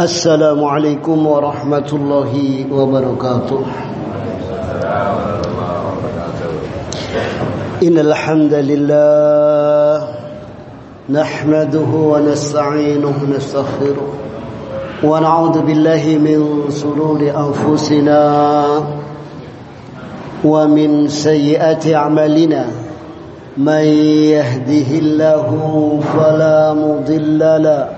السلام عليكم ورحمة الله وبركاته إن الحمد لله نحمده ونستعينه ونستغفره ونعوذ بالله من سرور أنفسنا ومن سيئات أعمالنا من يهده الله فلا مضل له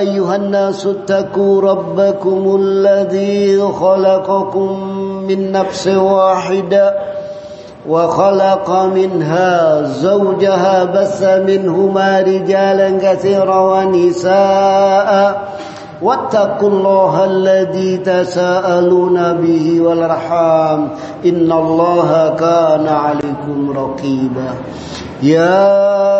أيها الناس اتقوا ربكم الذي خلقكم من نفس واحدة وخلق منها زوجها بث منهما رجالا كثيرا ونساء. واتقوا الله الذي تساءلون به والأرحام. إن الله كان عليكم رقيبا. يا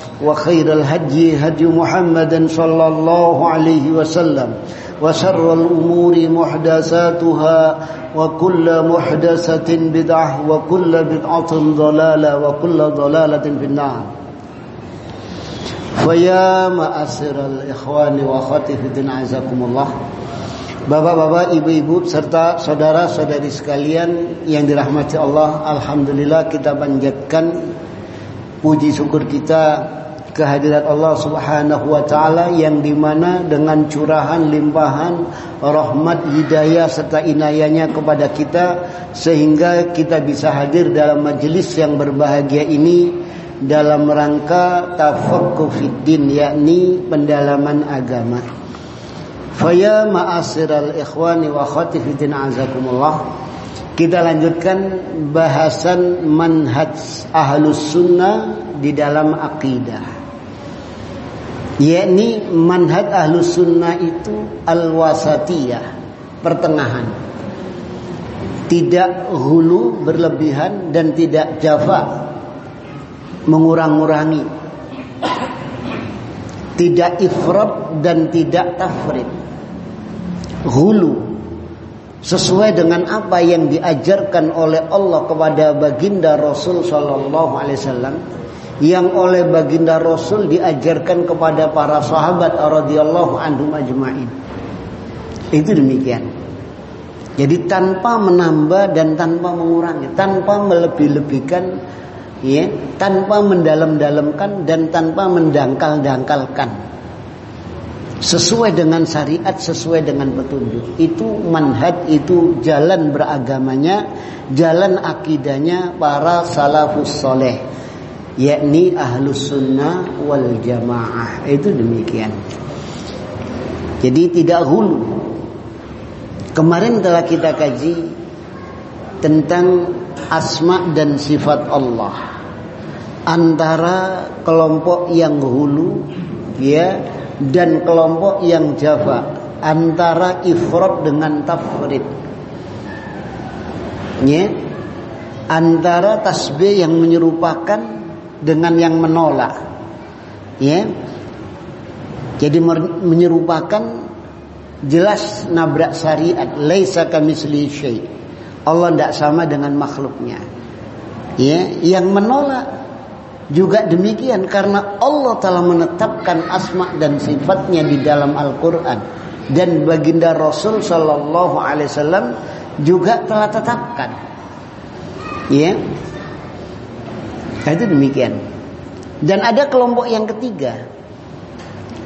وخير الهدي هدي محمد صلى الله عليه وسلم وشر الأمور محدثاتها وكل محدثة بدعة وكل بدعة ضلالة وكل ضلالة في النار فيا معاشر الإخوان وأخواتي في الدين عزكم الله Bapak-bapak, ibu-ibu serta saudara-saudari sekalian yang dirahmati Allah, alhamdulillah kita panjatkan puji syukur kita kehadirat Allah Subhanahu wa taala yang di mana dengan curahan limpahan rahmat hidayah serta inayahnya kepada kita sehingga kita bisa hadir dalam majelis yang berbahagia ini dalam rangka tafaqquh fiddin yakni pendalaman agama. Faya ma'asiral ikhwani wa akhwati fiddin azakumullah. Kita lanjutkan bahasan manhaj ahlus sunnah di dalam akidah. Yakni manhaj ahlus sunnah itu al-wasatiyah, pertengahan. Tidak hulu berlebihan dan tidak jafa mengurang-urangi. Tidak ifrat dan tidak tafrid. Hulu sesuai dengan apa yang diajarkan oleh Allah kepada baginda Rasul sallallahu alaihi wasallam yang oleh baginda Rasul diajarkan kepada para sahabat radhiyallahu anhum ajmain. Itu demikian. Jadi tanpa menambah dan tanpa mengurangi, tanpa melebih-lebihkan ya, tanpa mendalam-dalamkan dan tanpa mendangkal-dangkalkan sesuai dengan syariat, sesuai dengan petunjuk. Itu manhaj, itu jalan beragamanya, jalan akidahnya para salafus soleh, yakni ahlus sunnah wal jamaah. Itu demikian. Jadi tidak hulu. Kemarin telah kita kaji tentang asma dan sifat Allah. Antara kelompok yang hulu, ya dan kelompok yang jafa antara ifrat dengan tafrid. Ya. Antara tasbih yang menyerupakan dengan yang menolak. Ya. Jadi menyerupakan jelas nabrak syariat, laisa kamitsli syai. Allah tidak sama dengan makhluknya. Ya, yang menolak juga demikian karena Allah telah menetapkan asma dan sifatnya di dalam Al-Quran dan baginda Rasul Shallallahu Alaihi Wasallam juga telah tetapkan. Ya, itu demikian. Dan ada kelompok yang ketiga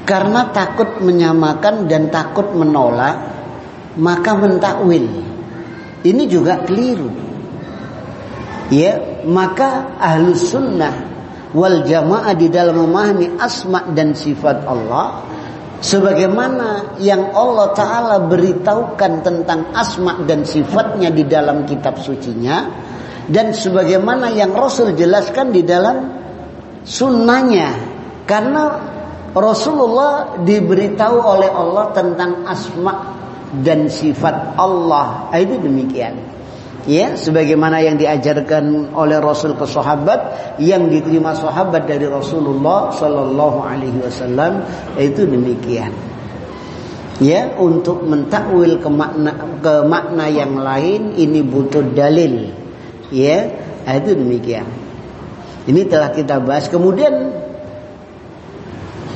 karena takut menyamakan dan takut menolak maka mentakwil. Ini juga keliru. ya maka ahlus sunnah wal jamaah di dalam memahami asma dan sifat Allah sebagaimana yang Allah taala beritahukan tentang asma dan sifatnya di dalam kitab sucinya dan sebagaimana yang Rasul jelaskan di dalam sunnahnya. Karena Rasulullah diberitahu oleh Allah tentang asma dan sifat Allah. Itu demikian. Ya sebagaimana yang diajarkan oleh Rasul ke sahabat yang diterima sahabat dari Rasulullah sallallahu alaihi wasallam itu demikian. Ya untuk mentakwil ke makna ke makna yang lain ini butuh dalil ya itu demikian ini telah kita bahas kemudian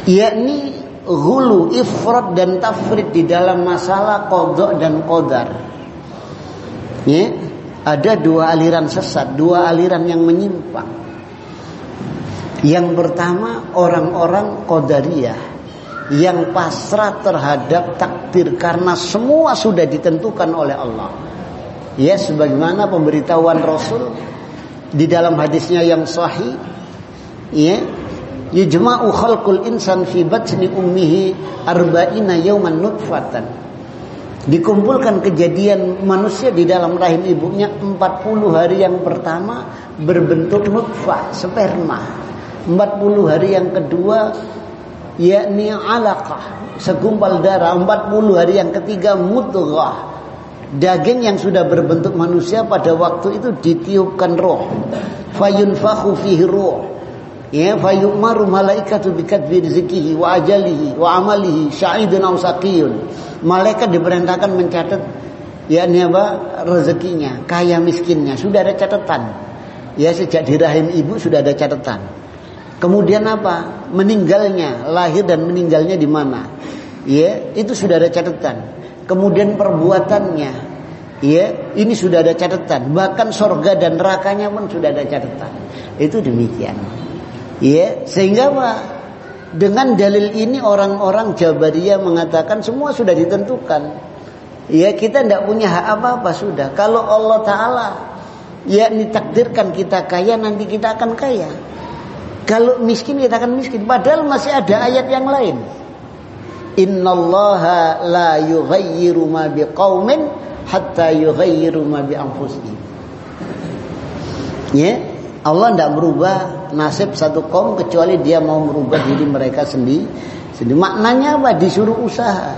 yakni hulu ifrat dan tafrid di dalam masalah kodok dan kodar ya ada dua aliran sesat, dua aliran yang menyimpang. Yang pertama orang-orang Qadariyah yang pasrah terhadap takdir karena semua sudah ditentukan oleh Allah. Ya sebagaimana pemberitahuan Rasul di dalam hadisnya yang sahih ya yujma'u khalqul insan fi batni ummihi arba'ina yawman nutfatan Dikumpulkan kejadian manusia di dalam rahim ibunya 40 hari yang pertama berbentuk nutfah, sperma. 40 hari yang kedua yakni alaqah, segumpal darah. 40 hari yang ketiga mudghah. Daging yang sudah berbentuk manusia pada waktu itu ditiupkan roh. Fayunfakhu fihi roh. Ya, fayumaru malaikatu bikatbi rizkihi wa ajalihi wa amalihi syahidun aw malaikat diperintahkan mencatat ya apa rezekinya, kaya miskinnya, sudah ada catatan. Ya sejak di rahim ibu sudah ada catatan. Kemudian apa? Meninggalnya, lahir dan meninggalnya di mana? Ya, itu sudah ada catatan. Kemudian perbuatannya, ya, ini sudah ada catatan. Bahkan sorga dan nerakanya pun sudah ada catatan. Itu demikian. Ya, sehingga apa? Dengan dalil ini orang-orang Jabariyah mengatakan semua sudah ditentukan. Ya kita tidak punya hak apa-apa sudah. Kalau Allah Ta'ala ya ditakdirkan kita kaya nanti kita akan kaya. Kalau miskin kita akan miskin. Padahal masih ada ayat yang lain. Innallaha la yughayyiru ma biqaumin hatta yughayyiru ma bi anfusihim. Ya, Allah tidak merubah nasib satu kaum kecuali dia mau merubah diri mereka sendiri. Sendiri. Maknanya apa? Disuruh usaha.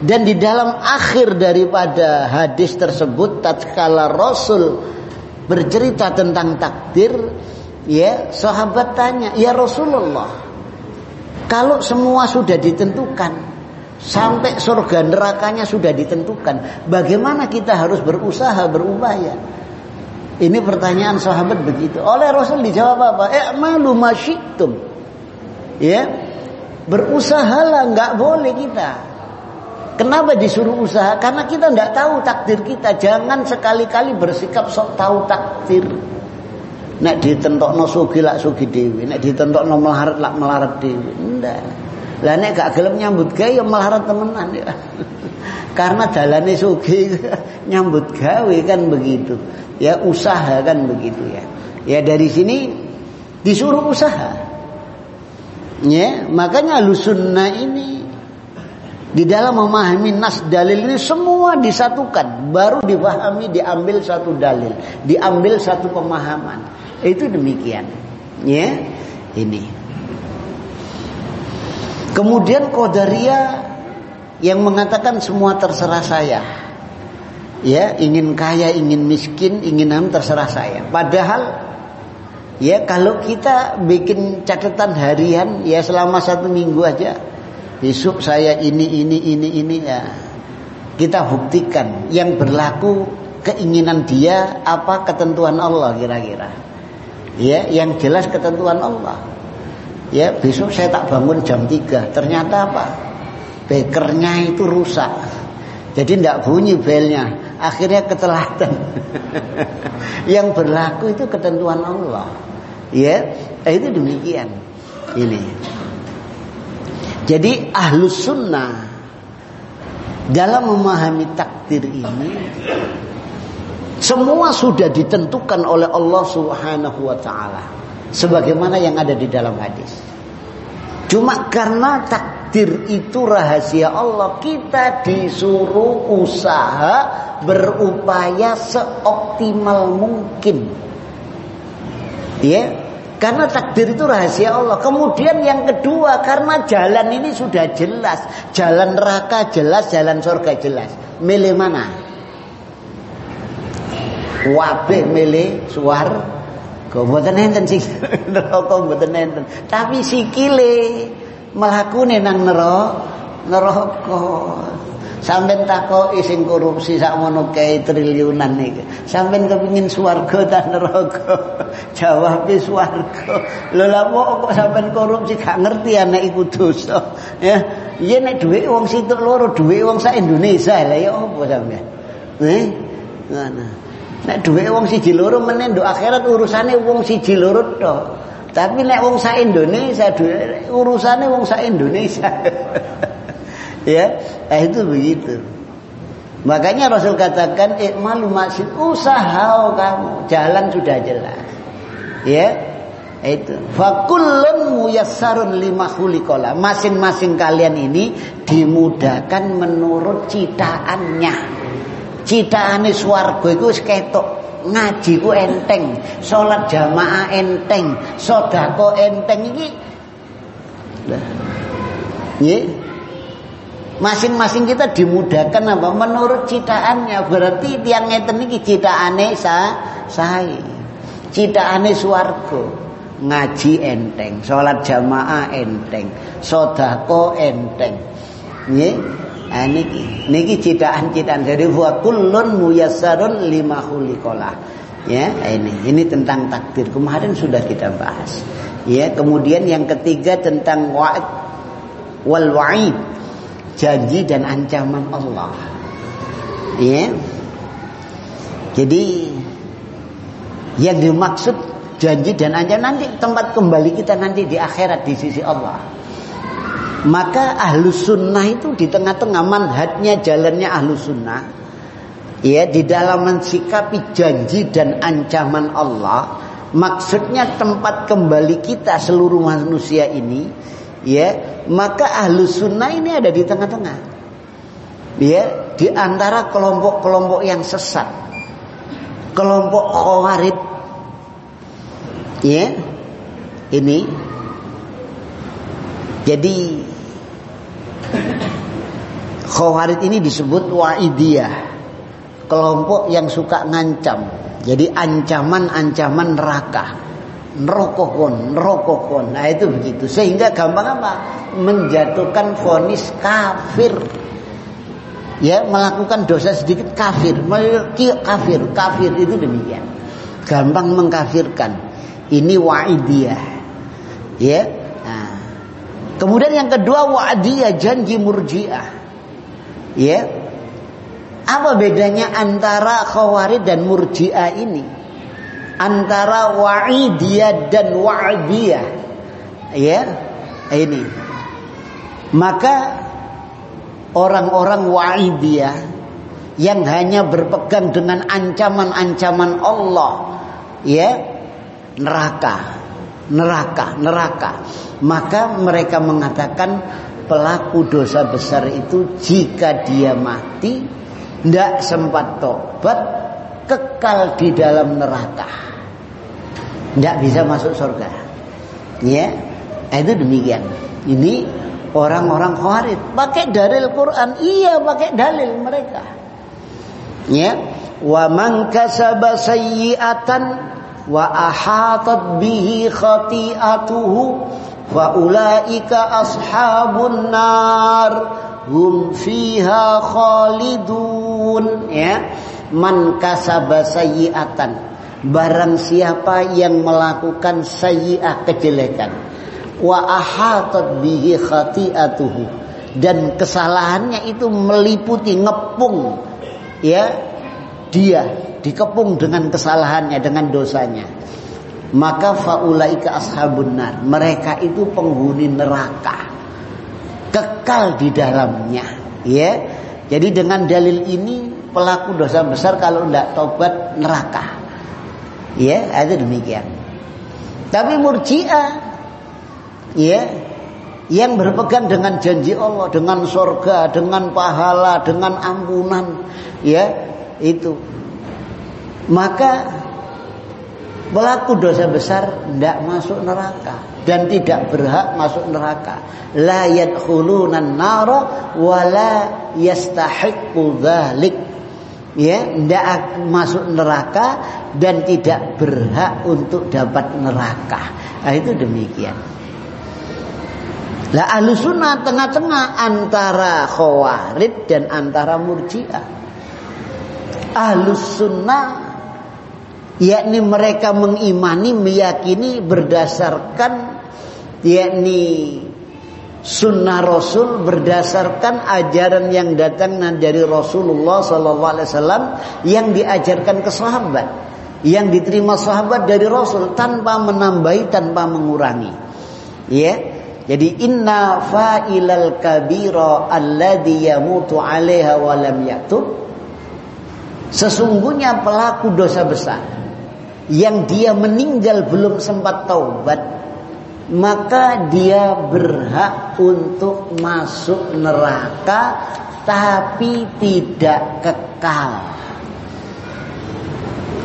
Dan di dalam akhir daripada hadis tersebut tatkala Rasul bercerita tentang takdir, ya, sahabat tanya, "Ya Rasulullah, kalau semua sudah ditentukan, sampai surga nerakanya sudah ditentukan, bagaimana kita harus berusaha, berupaya?" Ini pertanyaan sahabat begitu. Oleh Rasul dijawab apa? I'malu masyitum. Ya. Berusahalah nggak boleh kita. Kenapa disuruh usaha? Karena kita nggak tahu takdir kita. Jangan sekali-kali bersikap sok tahu takdir. Nek ditentokno sugi lak sugi dewi, nek ditentokno melarat lak melarat dewi. Ndak. Lah nek gak gelem nyambut gawe ya melarat temenan ya. Karena dalane sugi nyambut gawe kan begitu. Ya usaha kan begitu ya. Ya dari sini disuruh usaha. Ya makanya lusunna ini di dalam memahami nas dalil ini semua disatukan. Baru dipahami diambil satu dalil diambil satu pemahaman. Itu demikian. Ya ini kemudian kodaria yang mengatakan semua terserah saya. Ya ingin kaya ingin miskin ingin ham terserah saya. Padahal ya kalau kita bikin catatan harian ya selama satu minggu aja besok saya ini ini ini ini ya kita buktikan yang berlaku keinginan dia apa ketentuan Allah kira-kira. Ya yang jelas ketentuan Allah ya besok saya tak bangun jam 3 ternyata apa bekernya itu rusak jadi tidak bunyi belnya akhirnya ketelatan. yang berlaku itu ketentuan Allah. Ya, eh, itu demikian. Ini. Jadi ahlus sunnah dalam memahami takdir ini Semua sudah ditentukan oleh Allah Subhanahu wa taala sebagaimana yang ada di dalam hadis. Cuma karena takdir itu rahasia Allah, kita disuruh usaha berupaya seoptimal mungkin. Ya, karena takdir itu rahasia Allah. Kemudian yang kedua, karena jalan ini sudah jelas. Jalan neraka jelas, jalan surga jelas. Milih mana? Wabih milih suar. Kau mboten enten sih neraka mboten enten. Tapi sikile mlakune nang neraka. Neraka. Sampeyan takoki sing korupsi sakmono kae triliunan niki. Sampeyan kepengin swarga ta neraka? Jawabe swarga. Lho lha kok sampeyan korupsi gak ngerti anak iku dosa. Ya, iya nek dhuwit wong situk loro, dhuwit wong sak Indonesia lah ya apa sampeyan? Eh? Ngono. Nek dhuwit wong siji loro meneh nduk akhirat urusane wong siji loro tok. Tapi nek wong sak Indonesia dhuwit urusane wong sak Indonesia. ya eh, itu begitu. Makanya Rasul katakan ikmalu masin usaha kamu. Jalan sudah jelas. Ya itu. Fakullun muyassarun lima masing-masing kalian ini dimudahkan menurut citaannya citaane swarga iku wis ketok ngaji ku enteng salat jamaah enteng sedekah enteng iki lah yeah. Masing-masing kita dimudahkan apa? Menurut citaannya. Berarti tiang ngeten iki citaane sa sae. Citaane swarga. Ngaji enteng, salat jamaah enteng, sedekah enteng. Nggih. Nah, niki niki citaan-citaan dari wa kullun muyassarun lima khuliqalah. Ya, ini ini tentang takdir. Kemarin sudah kita bahas. Ya, kemudian yang ketiga tentang wa'id wal wa'id janji dan ancaman Allah. Ya. Jadi yang dimaksud janji dan ancaman nanti tempat kembali kita nanti di akhirat di sisi Allah. Maka ahlu sunnah itu di tengah-tengah manhajnya jalannya ahlu sunnah. Ya di dalam mensikapi janji dan ancaman Allah. Maksudnya tempat kembali kita seluruh manusia ini ya maka ahlu sunnah ini ada di tengah-tengah ya di antara kelompok-kelompok yang sesat kelompok khawarij ya ini jadi khawarij ini disebut waidiyah kelompok yang suka ngancam jadi ancaman-ancaman neraka nerokokon, nerokokon. Nah itu begitu. Sehingga gampang apa? Menjatuhkan vonis kafir. Ya, melakukan dosa sedikit kafir, kafir, kafir itu demikian. Gampang mengkafirkan. Ini wa'idiyah. Ya. Kemudian yang kedua wa'idiyah janji murjiah. Ya. Apa bedanya antara khawarij dan murjiah ini? antara wa'idiyah dan wa'diyah. Ya, ini. Maka orang-orang wa'idiyah yang hanya berpegang dengan ancaman-ancaman Allah, ya, neraka, neraka, neraka. Maka mereka mengatakan pelaku dosa besar itu jika dia mati tidak sempat tobat kekal di dalam neraka tidak bisa masuk surga. Ya, itu demikian. Ini orang-orang khawarij pakai dalil Quran, iya pakai dalil mereka. Ya, wa man kasaba sayyi'atan wa ahatat bihi khati'atuhu fa ulaika ashabun nar hum fiha khalidun. Ya man kasaba sayyi'atan barang siapa yang melakukan sayyi'ah kejelekan wa ahatat bihi khati'atuhu dan kesalahannya itu meliputi ngepung ya dia dikepung dengan kesalahannya dengan dosanya maka faulaika ashabun nar mereka itu penghuni neraka kekal di dalamnya ya jadi dengan dalil ini pelaku dosa besar kalau tidak tobat neraka. Ya, ada demikian. Tapi murjiah ya yang berpegang dengan janji Allah, dengan surga, dengan pahala, dengan ampunan, ya itu. Maka pelaku dosa besar tidak masuk neraka dan tidak berhak masuk neraka. La yadkhulunan nara wa la yastahiqqu dzalik. Ya, tidak masuk neraka dan tidak berhak untuk dapat neraka. Nah, itu demikian. Lah ahlu sunnah tengah-tengah antara khawarid dan antara murjiah. Ahlu sunnah yakni mereka mengimani meyakini berdasarkan yakni sunnah Rasul berdasarkan ajaran yang datang dari Rasulullah Wasallam yang diajarkan ke sahabat yang diterima sahabat dari Rasul tanpa menambahi tanpa mengurangi. Ya jadi inna fa'ilal kabira alladhi yamutu 'alaiha wa lam yatub. Sesungguhnya pelaku dosa besar yang dia meninggal belum sempat taubat maka dia berhak untuk masuk neraka tapi tidak kekal.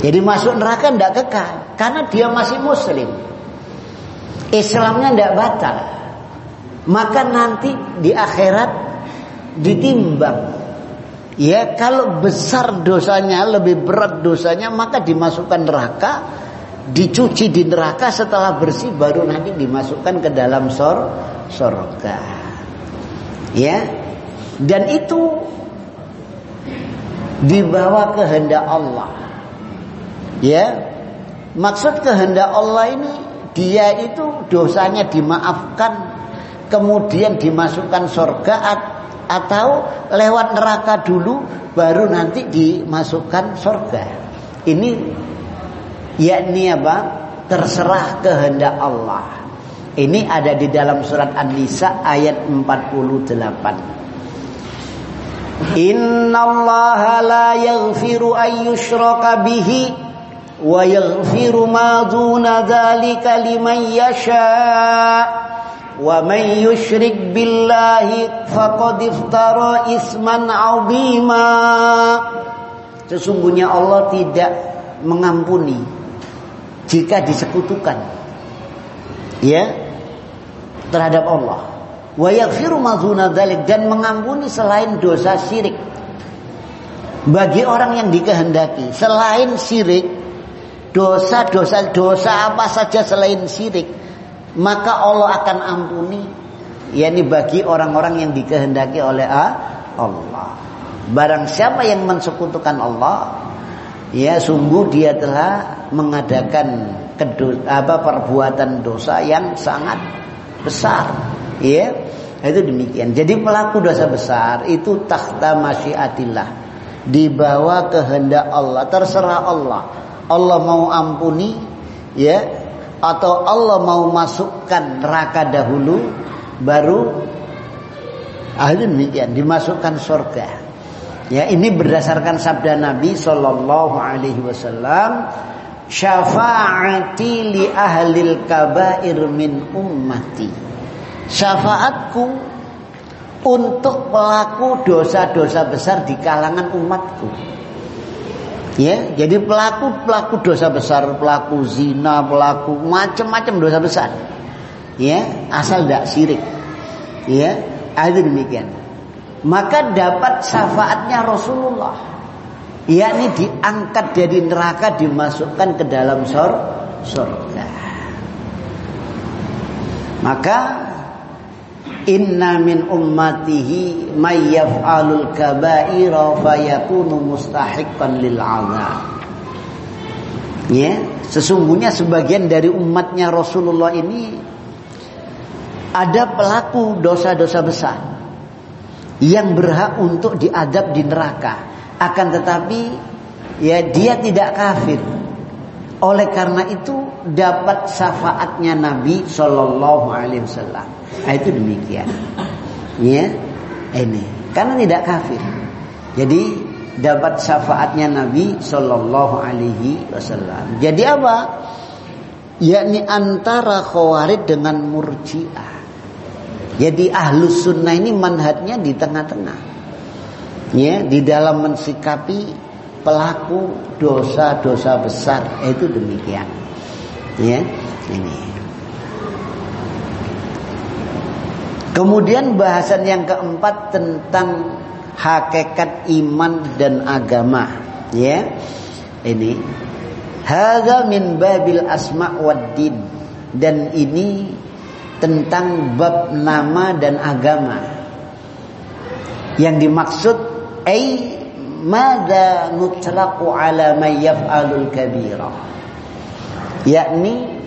Jadi masuk neraka tidak kekal karena dia masih muslim. Islamnya tidak batal maka nanti di akhirat ditimbang ya kalau besar dosanya lebih berat dosanya maka dimasukkan neraka dicuci di neraka setelah bersih baru nanti dimasukkan ke dalam sor sorga. Ya dan itu dibawa kehendak Allah. Ya maksud kehendak Allah ini dia itu dosanya dimaafkan kemudian dimasukkan surga atau lewat neraka dulu baru nanti dimasukkan surga. Ini yakni apa? Terserah kehendak Allah. Ini ada di dalam surat An-Nisa ayat 48. Inna Allah la yaghfiru an yushraka bihi wa yaghfiru ma duna dzalika liman yasha' Man yushrik billahi faqad iftara isman 'azima. Sesungguhnya Allah tidak mengampuni jika disekutukan. Ya. Terhadap Allah. Wa yaghfiru ma dan mengampuni selain dosa syirik. Bagi orang yang dikehendaki selain syirik dosa-dosa dosa apa saja selain syirik maka Allah akan ampuni yakni bagi orang-orang yang dikehendaki oleh Allah. Barang siapa yang mensekutukan Allah, ya sungguh dia telah mengadakan apa perbuatan dosa yang sangat besar. Ya, itu demikian. Jadi pelaku dosa besar itu takhta masyiatillah. Di bawah kehendak Allah, terserah Allah. Allah mau ampuni ya atau Allah mau masukkan neraka dahulu baru ahli demikian dimasukkan surga. Ya, ini berdasarkan sabda Nabi sallallahu alaihi wasallam, "Syafaati li ahlil kabair min ummati." Syafaatku untuk pelaku dosa-dosa besar di kalangan umatku. Ya, jadi pelaku pelaku dosa besar, pelaku zina, pelaku macam-macam dosa besar. Ya, asal tidak sirik. Ya, ada demikian. Maka dapat syafaatnya Rasulullah. Yakni diangkat dari neraka dimasukkan ke dalam surga. Maka Inna min ummatihi may yaf'alul kaba'ira fayakunu mustahiqqan lil 'adzab. Ya, sesungguhnya sebagian dari umatnya Rasulullah ini ada pelaku dosa-dosa besar yang berhak untuk diadab di neraka. Akan tetapi ya dia tidak kafir. Oleh karena itu dapat syafaatnya Nabi Shallallahu Alaihi Wasallam. Nah, itu demikian. Ya, ini karena tidak kafir. Jadi dapat syafaatnya Nabi Shallallahu Alaihi Wasallam. Jadi apa? Yakni antara khawarij dengan murjiah. Jadi ahlus sunnah ini manhatnya di tengah-tengah. Ya, di dalam mensikapi pelaku dosa-dosa besar. Itu demikian. Ya, ini. Kemudian bahasan yang keempat tentang hakikat iman dan agama. Ya ini. Hadza min babil asma wad din. Dan ini tentang bab nama dan agama. Yang dimaksud ai madza nutlaqu ala may yaf'alul kabira? Yakni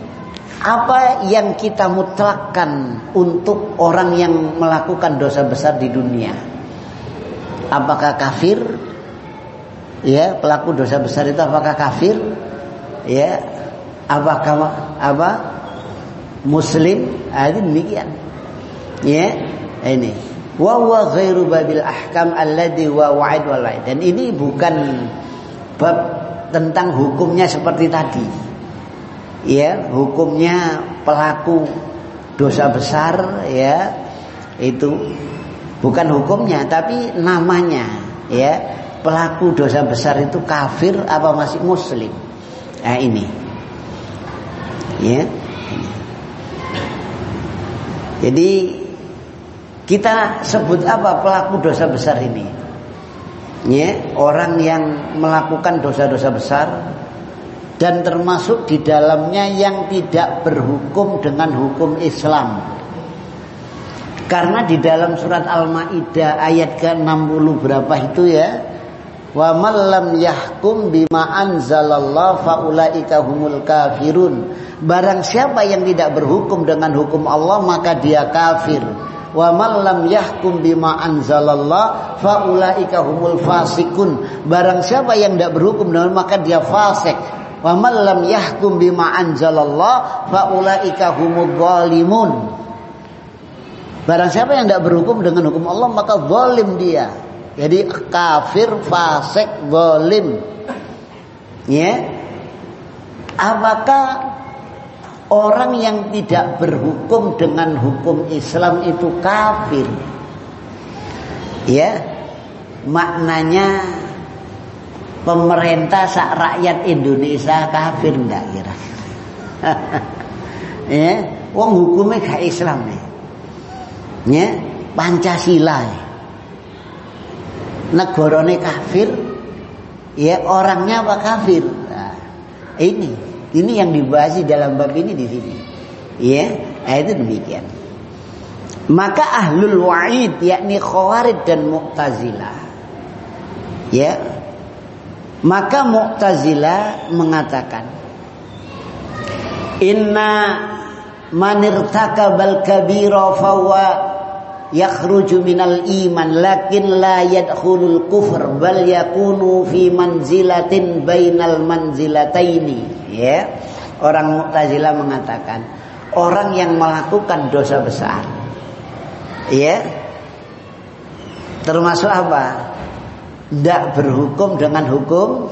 apa yang kita mutlakkan untuk orang yang melakukan dosa besar di dunia? Apakah kafir? Ya pelaku dosa besar itu apakah kafir? Ya apakah apa? Muslim? Ah, itu demikian. Ya ini wa babil ahkam alladhi wa wa'id wal dan ini bukan bab tentang hukumnya seperti tadi. Ya hukumnya pelaku dosa besar ya itu bukan hukumnya tapi namanya ya. Pelaku dosa besar itu kafir apa masih muslim? Nah ini. Ya. Jadi kita sebut apa pelaku dosa besar ini ya orang yang melakukan dosa-dosa besar dan termasuk di dalamnya yang tidak berhukum dengan hukum Islam karena di dalam surat Al-Maidah ayat ke-60 berapa itu ya? Wa man yahkum bima anzalallahu faulaika humul kafirun. Barang siapa yang tidak berhukum dengan hukum Allah maka dia kafir. Wa man lam yahkum bima anzalallah faulaika humul fasikun. Barang siapa yang tidak berhukum dengan maka dia fasik. Wa man lam yahkum bima anzalallah faulaika humul zalimun. Barang siapa yang tidak berhukum dengan hukum Allah maka zalim dia. Jadi kafir, fasik, zalim. Ya. Apakah orang yang tidak berhukum dengan hukum Islam itu kafir? Ya. Maknanya pemerintah sak rakyat Indonesia kafir enggak kira? ya, wong hukumnya gak Islam nih ya Pancasila negarane kafir ya orangnya apa kafir nah, ini ini yang dibahas di dalam bab ini di sini. Ya nah, itu demikian. Maka ahlul wa'id yakni khawarij dan mu'tazilah. Ya. Maka mu'tazilah mengatakan inna manirtakabal kabira fawa yakhruju minal iman lakin la yadkhulul kufr bal yakunu fi manzilatin bainal manzilataini ya orang Mu'tazilah mengatakan orang yang melakukan dosa besar. Ya termasuk apa? Tidak berhukum dengan hukum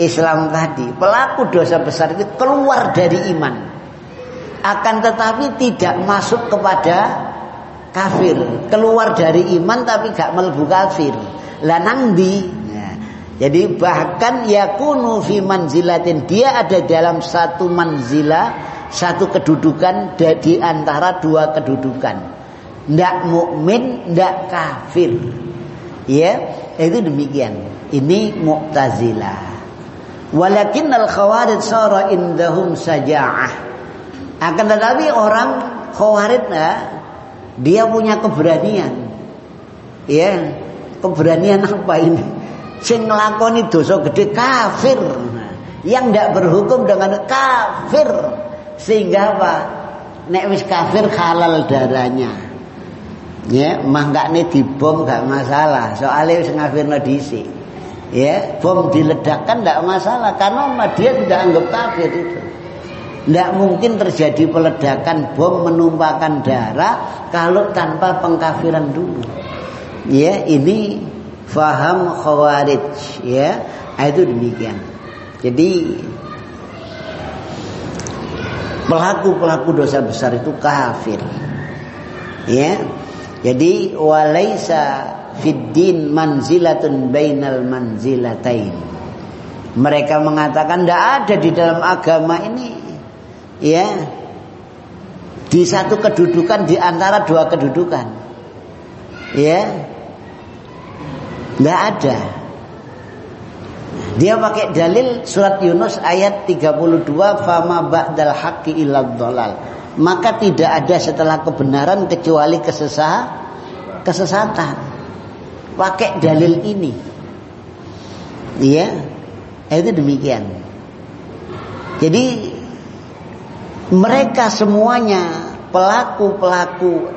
Islam tadi. Pelaku dosa besar itu keluar dari iman. Akan tetapi tidak masuk kepada kafir. Keluar dari iman tapi gak melebu kafir. Lah di. Jadi bahkan yakunu fi manzilatin dia ada dalam satu manzilah satu kedudukan di antara dua kedudukan. Ndak mukmin ndak kafir. Ya itu demikian. Ini mu'tazilah walakin al khawarij sara indahum saja'ah. Akan tetapi orang khawarij nah, dia punya keberanian. Ya, keberanian apa ini? Sing nglakoni dosa gede kafir. Yang tidak berhukum dengan kafir. Sehingga apa? Nek wis kafir halal darahnya. Ya, mah gak nih dibom gak masalah. Soalnya wis ngafirno. Ya, bom diledakkan tidak masalah karena dia tidak anggap kafir itu. Tidak mungkin terjadi peledakan bom menumpahkan darah kalau tanpa pengkafiran dulu. Ya, ini faham khawarij. Ya itu demikian. Jadi pelaku-pelaku dosa besar itu kafir. Ya jadi walaisa fiddin manzilatun bainal manzilatain. Mereka mengatakan tidak ada di dalam agama ini. Ya di satu kedudukan di antara dua kedudukan. Ya tidak ada. Dia pakai dalil surat Yunus ayat 32 fama ba'dal haqqi illa dhalal. Maka tidak ada setelah kebenaran kecuali kesesah kesesatan. Pakai dalil ini. Ya itu demikian. Jadi mereka semuanya pelaku-pelaku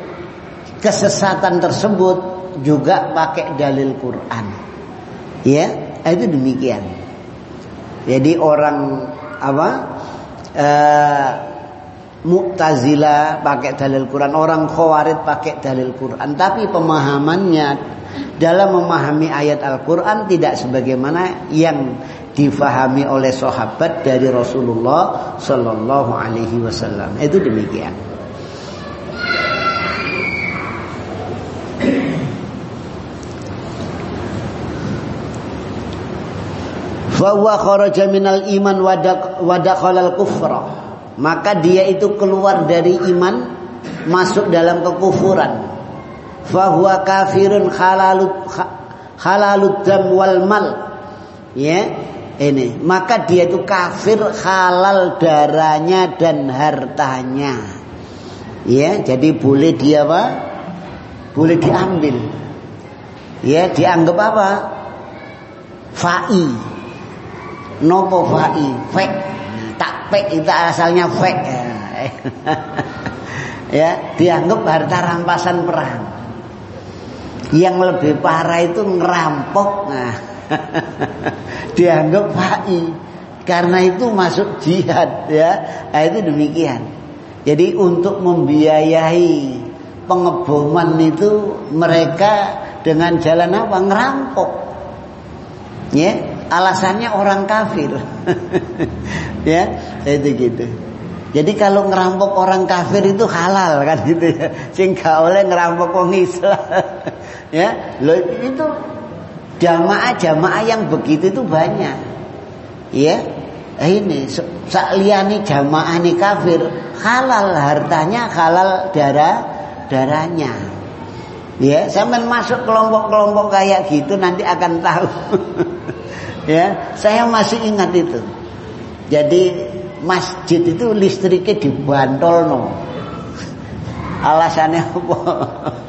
kesesatan tersebut juga pakai dalil Quran. Ya, itu demikian. Jadi orang apa? Uh, Mu'tazila pakai dalil Quran, orang Khawarid pakai dalil Quran, tapi pemahamannya dalam memahami ayat Al-Quran tidak sebagaimana yang difahami oleh sahabat dari Rasulullah Sallallahu Alaihi Wasallam. Itu demikian. Fahuwa kharaja minal iman wadakhalal kufra. Maka dia itu keluar dari iman masuk dalam kekufuran. Fahuwa kafirun halalut halalut dam wal mal. Ya, ini maka dia itu kafir halal darahnya dan hartanya ya jadi boleh dia apa boleh diambil ya dianggap apa fai nopo fai? Fek. Tak pek itu asalnya fek. Ya, ya dianggap harta rampasan perang. Yang lebih parah itu ngerampok. Nah dianggap fai. Karena itu masuk jihad ya. Nah, itu demikian. Jadi untuk membiayai pengeboman itu mereka dengan jalan apa? Ngerampok. Ya alasannya orang kafir ya itu gitu jadi kalau ngerampok orang kafir itu halal kan gitu ya sehingga oleh ngerampok orang Islam ya lo itu Jamaah-jamaah yang begitu itu banyak. Ya. Ini sakliani jamaah ini kafir, halal hartanya, halal darah darahnya. Ya, sampai masuk kelompok-kelompok kayak gitu nanti akan tahu. ya, saya masih ingat itu. Jadi masjid itu listriknya dibantol no. Alasannya apa?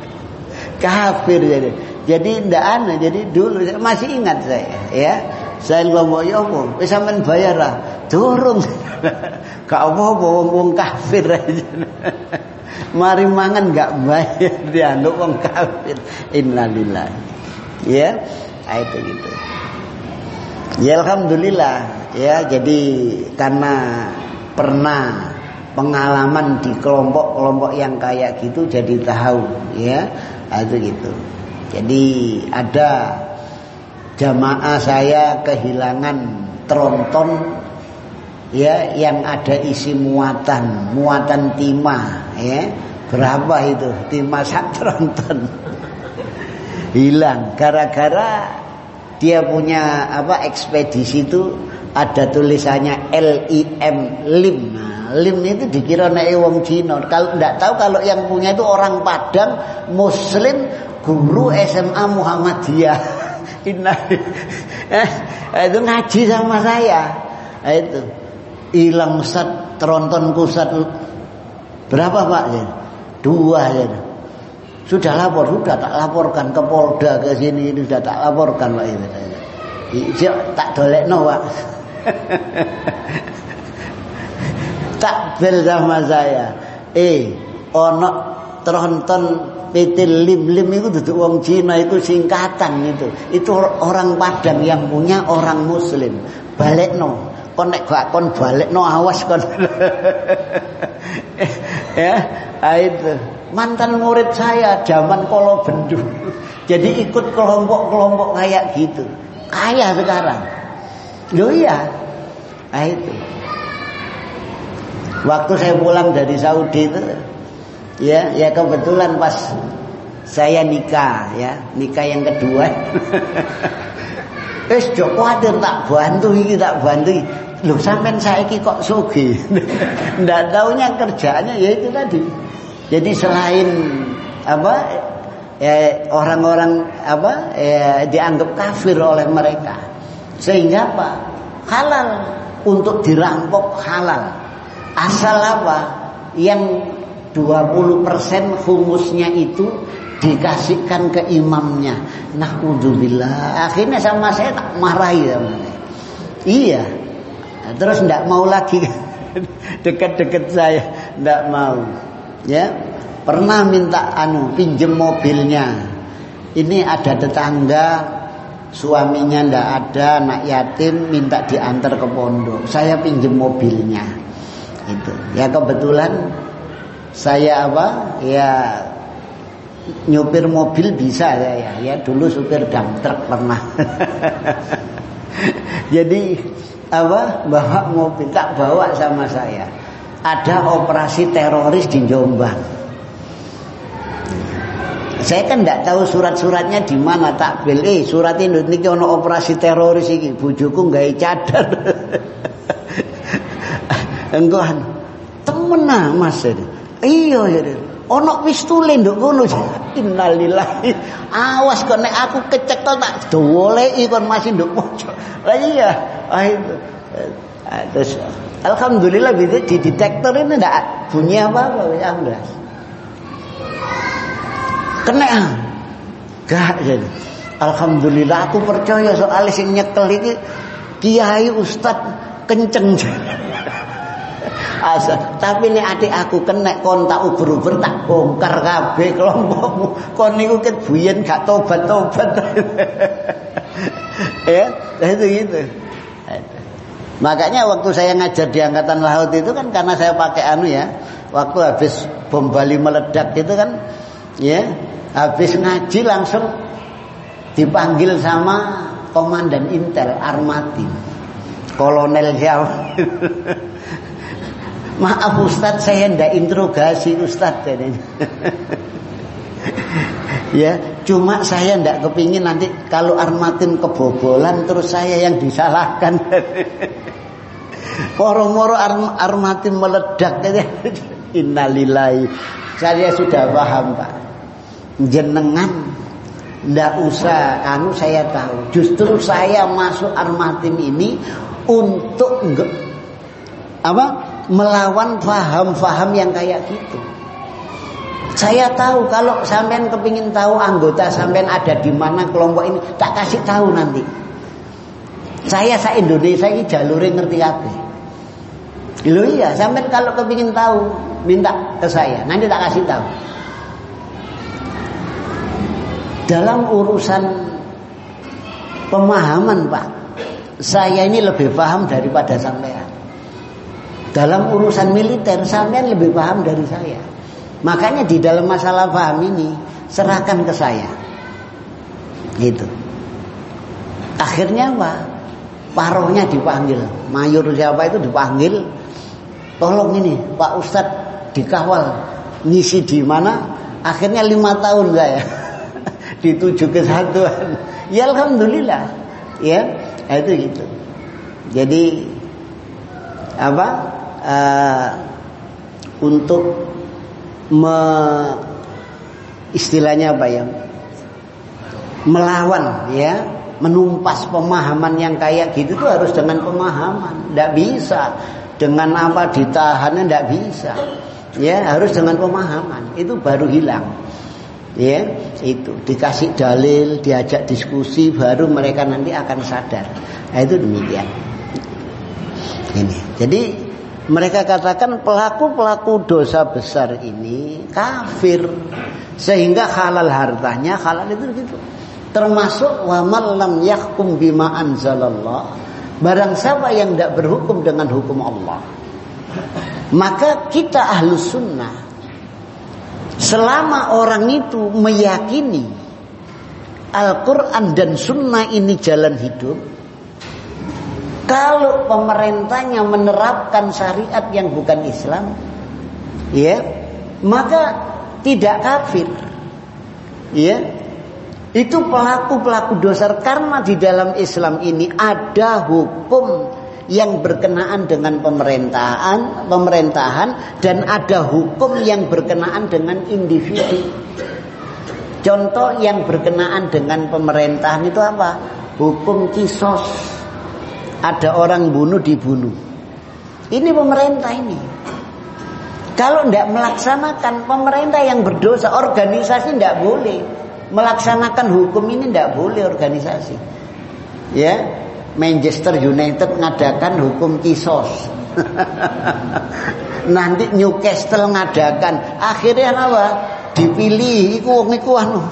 Kafir jadi. Jadi ndak aneh, jadi dulu masih ingat saya, ya. Saya ngomong ya apa, wis sampean bayar lah. Durung. Gak apa-apa wong kafir aja. Mari mangan gak bayar dianggap wong kafir. Innalillah. Ya, nah, itu gitu. Ya alhamdulillah ya jadi karena pernah pengalaman di kelompok-kelompok yang kayak gitu jadi tahu ya nah, itu gitu. Jadi ada jamaah saya kehilangan tronton ya yang ada isi muatan, muatan timah ya. Berapa itu? Timah sak tronton. Hilang gara-gara dia punya apa ekspedisi itu ada tulisannya LIM lim. Nah, lim itu dikira nek wong Cina. Kalau tidak tahu kalau yang punya itu orang Padang muslim guru SMA Muhammadiyah. Inna eh, itu ngaji sama saya. Nah, itu hilang set tronton kusat berapa Pak ya? Dua ya. Sudah lapor, sudah tak laporkan ke Polda ke sini ini sudah tak laporkan Pak ini. Iya, tak dolekno Pak. tak sama saya. Eh, ono tronton PT Lim Lim itu duduk wong Cina itu singkatan itu. Itu orang Padang yang punya orang Muslim. Balik no. Kon nek gak kon balik no awas kon. ya, ah, itu. Mantan murid saya zaman kolo bendu. Jadi ikut kelompok-kelompok kayak gitu. Kaya sekarang. Loh iya. Nah itu. Waktu saya pulang dari Saudi itu ya ya kebetulan pas saya nikah ya, nikah yang kedua. Eh, Joko khawatir tak bantu ini tak bantu. Loh sampean saiki kok soge. Ndak taunya kerjanya ya itu tadi. Jadi selain apa ya, orang-orang apa ya, dianggap kafir oleh mereka. Sehingga apa? Halal untuk dirampok halal. Asal apa? Yang 20% humusnya itu dikasihkan ke imamnya. Naudzubillah. Akhirnya sama saya tak marahi sama saya. Iya. Terus ndak mau lagi dekat-dekat saya, ndak mau. Ya. Pernah minta anu pinjem mobilnya. Ini ada tetangga suaminya ndak ada, anak yatim minta diantar ke pondok. Saya pinjem mobilnya. Itu. Ya kebetulan saya apa? Ya nyupir mobil bisa saya ya dulu supir dump truk pernah jadi apa bawa mobil tak bawa sama saya ada operasi teroris di Jombang saya kan tidak tahu surat-suratnya di mana tak eh surat ini ini ono operasi teroris ini bujuku nggak cadar enggak temen nah mas iya ya Ono pistule nduk ngono. Innalillahi. Awas kok nek aku kecek to tak doleki kon masih nduk pojok. Lah iya. Ah. Ah, terus alhamdulillah gitu di detektor ini enggak bunyi apa-apa ya amblas. Kena. Gak jadi. Alhamdulillah aku percaya soal sing nyekel iki kiai ustad kenceng. Asa, tapi nek adik aku kena kon tak uber-uber tak bongkar kabeh kelompokmu. Kon niku ket buyen gak tobat-tobat. ya, itu gitu. Makanya waktu saya ngajar di angkatan laut itu kan karena saya pakai anu ya, waktu habis bom Bali meledak itu kan ya, habis ngaji langsung dipanggil sama komandan Intel Armati. Kolonel siapa? Maaf Ustadz saya ndak interogasi Ustadz ya, cuma saya ndak kepingin nanti kalau Armatin kebobolan terus saya yang disalahkan. Moro-moro arm, Armatin meledak. Innalillahi. Saya sudah paham Pak. Jenengan ndak usah anu saya tahu. Justru saya masuk Armatin ini untuk apa? melawan faham-faham yang kayak gitu. Saya tahu kalau sampean kepingin tahu anggota sampean ada di mana kelompok ini, tak kasih tahu nanti. Saya sa Indonesia ini jalurnya ngerti apa? Lo iya, sampean kalau kepingin tahu minta ke saya, nanti tak kasih tahu. Dalam urusan pemahaman Pak, saya ini lebih paham daripada sampean. Dalam urusan militer sampean lebih paham dari saya. Makanya di dalam masalah paham ini serahkan ke saya. Gitu. Akhirnya apa? Parohnya dipanggil, mayor siapa itu dipanggil. Tolong ini Pak Ustadz dikawal ngisi di mana? Akhirnya lima tahun saya dituju ke. Ya alhamdulillah. Ya, itu gitu. Jadi apa? uh, untuk me, istilahnya apa ya melawan ya menumpas pemahaman yang kayak gitu tuh harus dengan pemahaman tidak bisa dengan apa ditahannya tidak bisa. Ya harus dengan pemahaman. Itu baru hilang. Ya itu. Dikasih dalil diajak diskusi baru mereka nanti akan sadar. Nah, itu demikian. Ini. Jadi mereka katakan pelaku-pelaku dosa besar ini kafir. Sehingga halal hartanya halal itu gitu. Termasuk wa lam yahkum bima anzalallah. Barang siapa yang tidak berhukum dengan hukum Allah. Maka kita ahlu sunnah. Selama orang itu meyakini Al-Quran dan Sunnah ini jalan hidup, kalau pemerintahnya menerapkan syariat yang bukan Islam, ya, maka tidak kafir. Ya. Itu pelaku-pelaku dosa karena di dalam Islam ini ada hukum yang berkenaan dengan pemerintahan, pemerintahan dan ada hukum yang berkenaan dengan individu. Contoh yang berkenaan dengan pemerintahan itu apa? Hukum kisos. Ada orang bunuh dibunuh. Ini pemerintah ini. Kalau tidak melaksanakan pemerintah yang berdosa, organisasi tidak boleh melaksanakan hukum ini tidak boleh organisasi. Ya, Manchester United ngadakan hukum kisos. Nanti Newcastle ngadakan. Akhirnya apa? Dipilih iku wong iku anu.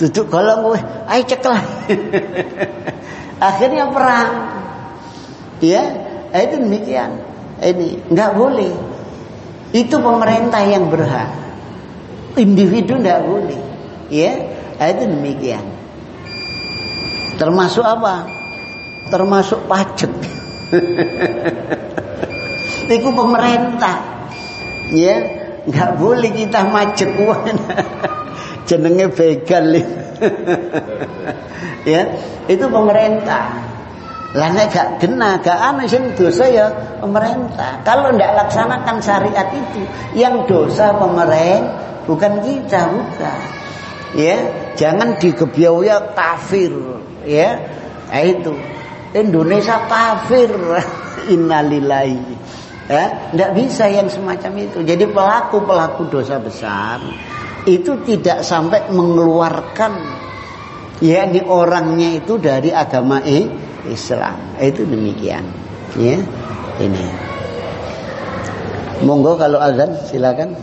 Duduk golong kowe, ayo cekel. Akhirnya perang. Ya, itu demikian. Ini nggak boleh. Itu pemerintah yang berhak. Individu nggak boleh. Ya, itu demikian. Termasuk apa? termasuk pajak. Itu pemerintah. Ya, nggak boleh kita majek uang. Jenenge begal. ya, itu pemerintah. Lah nek gak kena, gak anu sing dosa ya pemerintah. Kalau ndak laksanakan syariat itu, yang dosa pemerintah bukan kita, bukan. Ya, jangan digebiau ya kafir, ya. Nah, itu. Indonesia kafir. Innalillahi. Ya tidak bisa yang semacam itu. Jadi pelaku pelaku dosa besar itu tidak sampai mengeluarkan ya ini orangnya itu dari agama Islam. Itu demikian. Ya ini. Monggo kalau azan silakan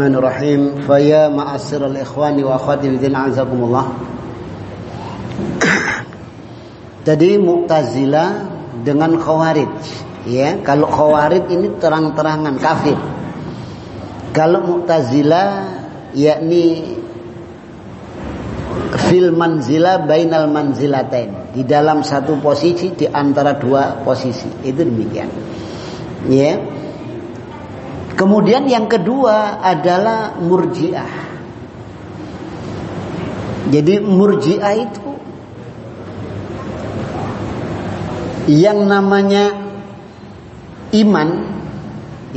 Bismillahirrahmanirrahim. Faya ma'asyiral ikhwani wa akhwati fiddin azakumullah. Tadi Mu'tazilah dengan Khawarij, ya. Kalau Khawarij ini terang-terangan kafir. Kalau Mu'tazilah yakni fil manzila bainal manzilatain di dalam satu posisi di antara dua posisi itu demikian ya kemudian yang kedua adalah murjiah. Jadi murjiah itu yang namanya iman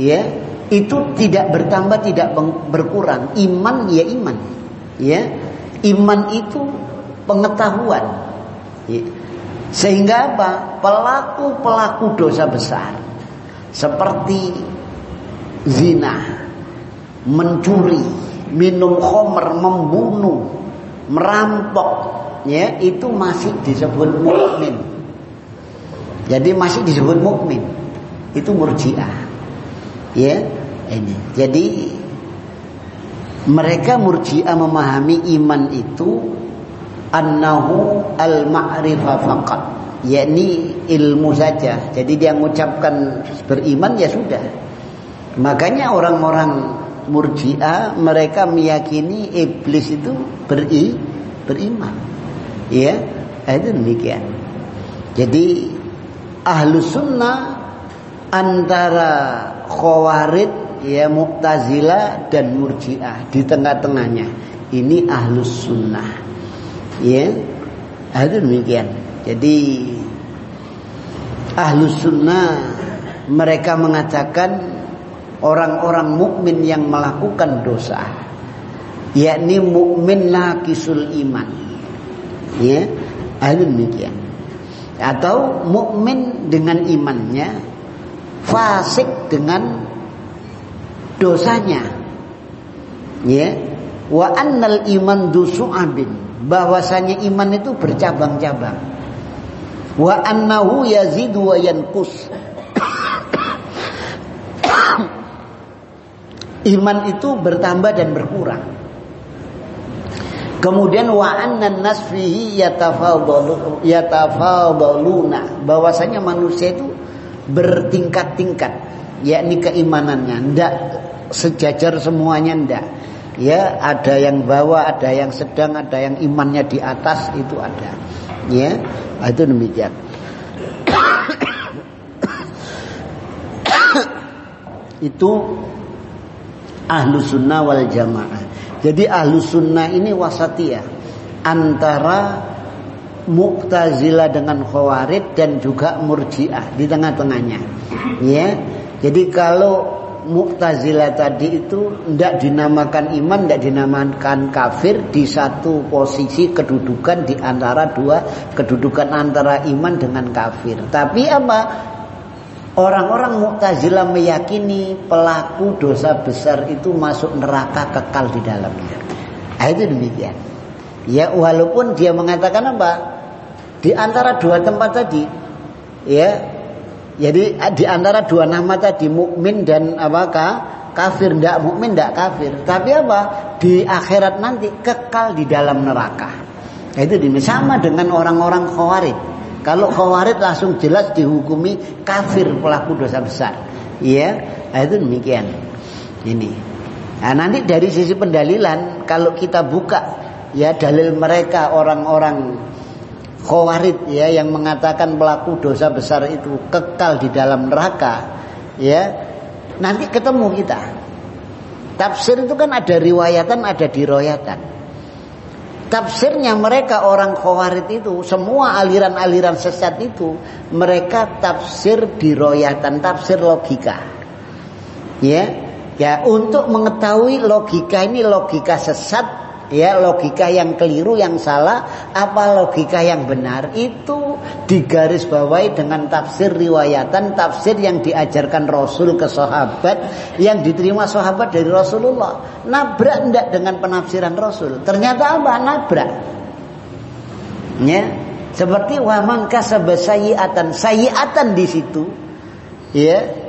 ya itu tidak bertambah tidak berkurang. Iman ya iman ya. Iman itu pengetahuan ya. sehingga apa? Pelaku pelaku dosa besar. Seperti zina mencuri minum khomer membunuh merampok ya itu masih disebut mukmin. Jadi masih disebut mukmin. Itu murjiah. Ya ini. Jadi mereka murjiah memahami iman itu annahu al ma'rifah faqat yakni ilmu saja. Jadi dia mengucapkan beriman ya sudah makanya orang-orang murjiah mereka meyakini iblis itu beri beriman. Ya itu demikian. Jadi ahlu sunnah antara khawarid ya muktazila dan murjiah di tengah-tengahnya. Ini ahlus sunnah. Ya itu demikian. Jadi ahlus sunnah mereka mengatakan orang-orang mukmin yang melakukan dosa yakni mukmin nakisul iman. Ya itu demikian atau mukmin dengan imannya fasik dengan dosanya. Ya wa annal iman dusu'abin bahwasanya iman itu bercabang-cabang. Wa annahu yazidu wa yanqus iman itu bertambah dan berkurang. Kemudian wa annan nas fihi yatafadalu yatafadaluna bahwasanya manusia itu bertingkat-tingkat. Yakni keimanannya ndak sejajar semuanya ndak. Ya ada yang bawah ada yang sedang ada yang imannya di atas itu ada. Ya itu demikian. Itu ahlu sunnah wal jamaah jadi ahlu sunnah ini wasatiyah antara Mu'tazilah dengan Khawarid dan juga Murji'ah di tengah-tengahnya. Ya. Jadi kalau Mu'tazilah tadi itu tidak dinamakan iman, tidak dinamakan kafir di satu posisi kedudukan di antara dua kedudukan antara iman dengan kafir. Tapi apa? Orang-orang Mu'tazilah meyakini pelaku dosa besar itu masuk neraka kekal di dalamnya. Nah, itu demikian. Ya walaupun dia mengatakan apa? Di antara dua tempat tadi, ya. Jadi di antara dua nama tadi mukmin dan apakah kafir tidak mukmin tidak kafir. Tapi apa? Di akhirat nanti kekal di dalam neraka. Nah, itu sama dengan orang-orang khawarij. Kalau khawarid langsung jelas dihukumi kafir pelaku dosa besar. Iya, nah, itu demikian. Ini. Nah, nanti dari sisi pendalilan kalau kita buka ya dalil mereka orang-orang khawarid ya yang mengatakan pelaku dosa besar itu kekal di dalam neraka ya nanti ketemu kita tafsir itu kan ada riwayatan ada diroyatan tafsirnya mereka orang khawarid itu semua aliran-aliran sesat itu mereka tafsir diroyatan tafsir logika. Ya? Ya untuk mengetahui logika ini logika sesat ya logika yang keliru yang salah apa logika yang benar? Itu digaris bawahi dengan tafsir riwayatan tafsir yang diajarkan Rasul ke sahabat yang diterima sahabat dari Rasulullah. Nabrak ndak dengan penafsiran Rasul? Ternyata apa? Nabrak. Ya seperti waman kasaba sayiatan. Di situ. Ya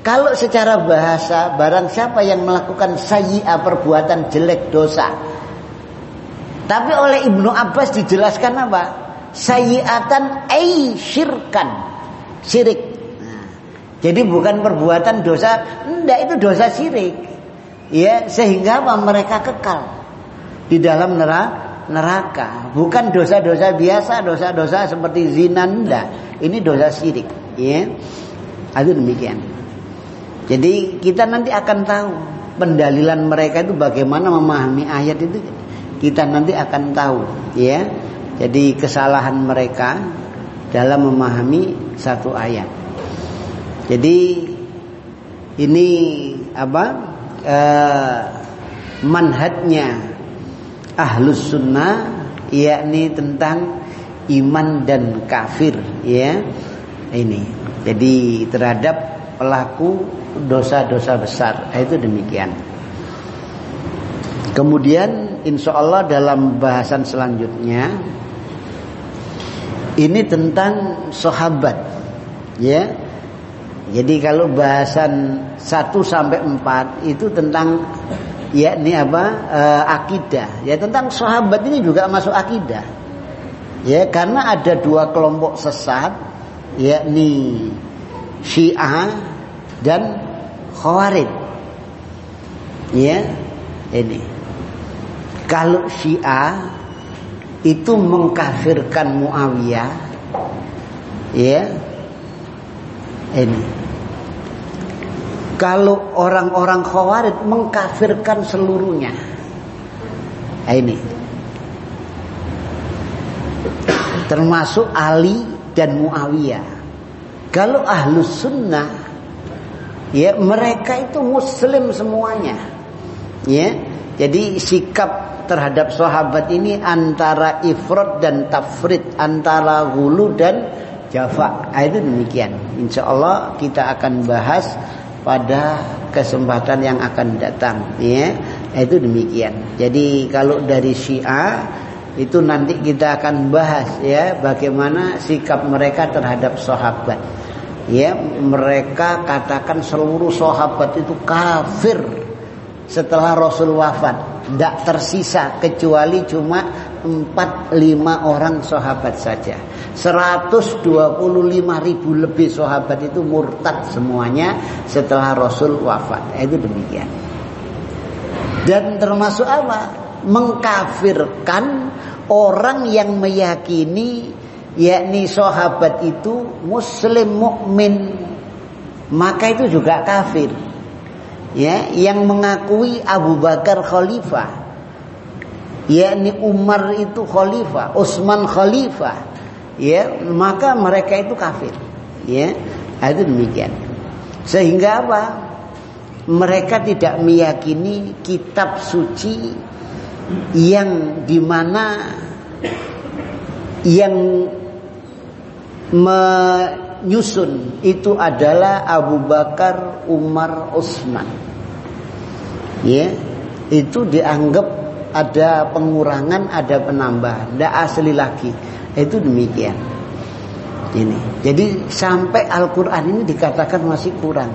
kalau secara bahasa barang siapa yang melakukan sayi'ah perbuatan jelek dosa tapi oleh Ibnu Abbas dijelaskan apa? Sayiatan ai syirkan. Syirik. Nah, jadi bukan perbuatan dosa, enggak itu dosa syirik. Ya, sehingga apa? Mereka kekal di dalam neraka. Bukan dosa-dosa biasa, dosa-dosa seperti zina enggak. Ini dosa syirik, ya. Itu demikian. Jadi kita nanti akan tahu pendalilan mereka itu bagaimana memahami ayat itu kita nanti akan tahu, ya. Jadi kesalahan mereka dalam memahami satu ayat. Jadi ini apa? Eh, manhajnya ahlus sunnah yakni tentang iman dan kafir ya ini jadi terhadap pelaku dosa-dosa besar itu demikian kemudian insya Allah dalam bahasan selanjutnya ini tentang sahabat ya. Jadi kalau bahasan 1 sampai 4 itu tentang yakni apa? E, akidah. Ya tentang sahabat ini juga masuk akidah. Ya karena ada dua kelompok sesat yakni Syiah dan Khawarij. Ya ini kalau Syiah itu mengkafirkan Muawiyah ya ini kalau orang-orang khawarid mengkafirkan seluruhnya. Ini. Termasuk Ali dan Muawiyah. Kalau ahlus sunnah ya mereka itu muslim semuanya. Ya. Jadi sikap terhadap sahabat ini antara ifrat dan tafrid, antara hulu dan jafa. Nah, itu demikian. Insya Allah kita akan bahas pada kesempatan yang akan datang ya itu demikian jadi kalau dari Syiah itu nanti kita akan bahas ya bagaimana sikap mereka terhadap sahabat ya mereka katakan seluruh sahabat itu kafir setelah Rasul wafat tidak tersisa kecuali cuma empat lima orang sahabat saja 125 ribu lebih sahabat itu murtad semuanya setelah Rasul wafat. Itu demikian. Dan termasuk apa? Mengkafirkan orang yang meyakini yakni sahabat itu muslim mukmin maka itu juga kafir. Ya, yang mengakui Abu Bakar khalifah. Yakni Umar itu khalifah, Utsman khalifah, ya maka mereka itu kafir. Ya itu demikian. Sehingga apa? Mereka tidak meyakini kitab suci yang di mana yang menyusun itu adalah Abu Bakar, Umar, Utsman. Ya, itu dianggap ada pengurangan, ada penambahan, tidak asli lagi. Itu demikian. Ini. Jadi sampai Al-Qur'an ini dikatakan masih kurang.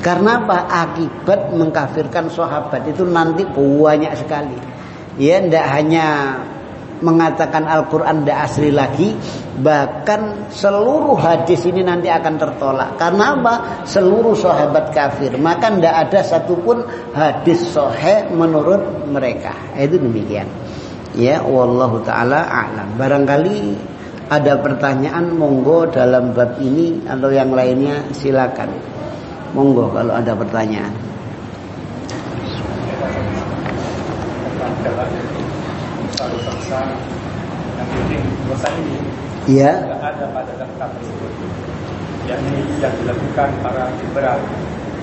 Karena apa? Akibat mengkafirkan sahabat itu nanti banyak sekali. Ya, tidak hanya mengatakan Al-Quran tidak asli lagi Bahkan seluruh hadis ini nanti akan tertolak Karena apa? Seluruh sahabat kafir Maka tidak ada satupun hadis sohe menurut mereka Itu demikian Ya, wallahu taala a'lam. Barangkali ada pertanyaan monggo dalam bab ini atau yang lainnya silakan. Monggo kalau ada pertanyaan. Iya. ada pada daftar tersebut. Yakni yang dilakukan para liberal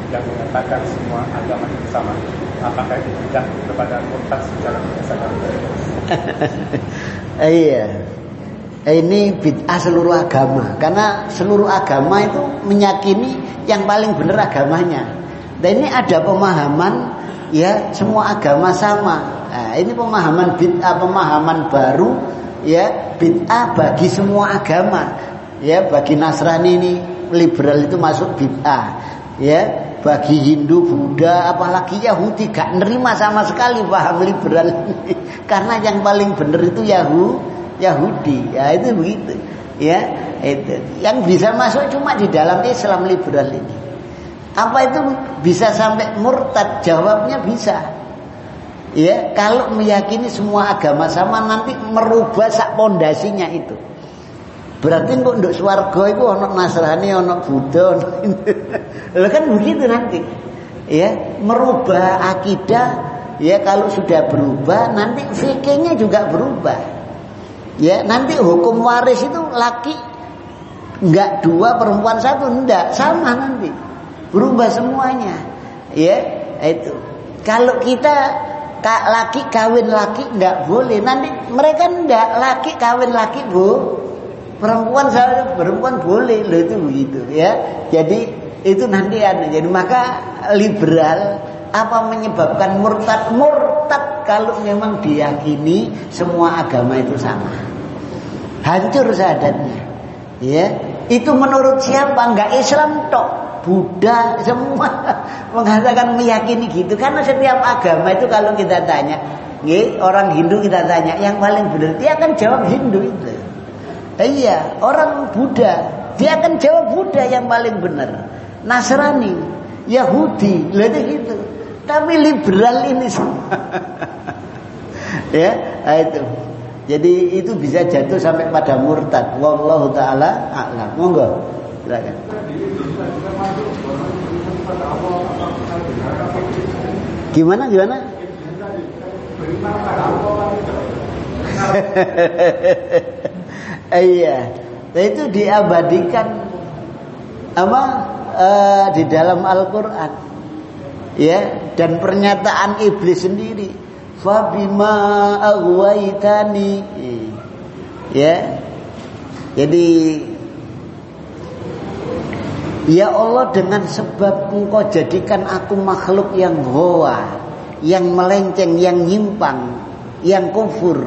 yang mengatakan semua agama itu sama. Apakah itu tidak kepada murtad secara berdasarkan Iya. Ini bid'ah seluruh agama karena seluruh agama itu meyakini yang paling benar agamanya. Dan ini ada pemahaman ya semua agama sama. Nah, ini pemahaman bid'ah pemahaman baru ya bid'ah bagi semua agama. Ya bagi Nasrani ini liberal itu masuk bid'ah. Ya bagi Hindu, Buddha, apalagi Yahudi gak nerima sama sekali paham liberal ini. Karena yang paling benar itu Yahu, Yahudi. Ya itu begitu. Ya, itu. Yang bisa masuk cuma di dalam Islam liberal ini. Apa itu bisa sampai murtad? Jawabnya bisa. Ya, kalau meyakini semua agama sama nanti merubah sak pondasinya itu. Berarti kok untuk swarga itu ono Nasrani, ono Buddha, Lalu kan begitu nanti. Ya, merubah akidah ya kalau sudah berubah nanti fikihnya juga berubah. Ya, nanti hukum waris itu laki enggak dua perempuan satu enggak sama nanti. Berubah semuanya. Ya, itu. Kalau kita kak laki kawin laki enggak boleh nanti mereka enggak laki kawin laki bu Perempuan saya perempuan boleh loh itu begitu ya. Jadi itu nanti ada. Jadi maka liberal apa menyebabkan murtad murtad kalau memang diyakini semua agama itu sama. Hancur sadarnya. Ya, itu menurut siapa? Enggak Islam tok. Buddha semua mengatakan meyakini gitu karena setiap agama itu kalau kita tanya, orang Hindu kita tanya yang paling benar dia akan jawab Hindu itu. Iya, orang Buddha, dia akan jawab Buddha yang paling benar. Nasrani, Yahudi, lebih itu. Tapi liberal ini semua. ya, nah itu. Jadi itu bisa jatuh sampai pada murtad. Wallahu taala a'lam. Monggo. Gimana gimana? Iya. Nah, itu diabadikan apa uh, di dalam Al-Qur'an. Ya, dan pernyataan iblis sendiri, "Fabima aghwaytani." Ya. Jadi Ya Allah dengan sebab engkau jadikan aku makhluk yang goa Yang melenceng, yang nyimpang Yang kufur.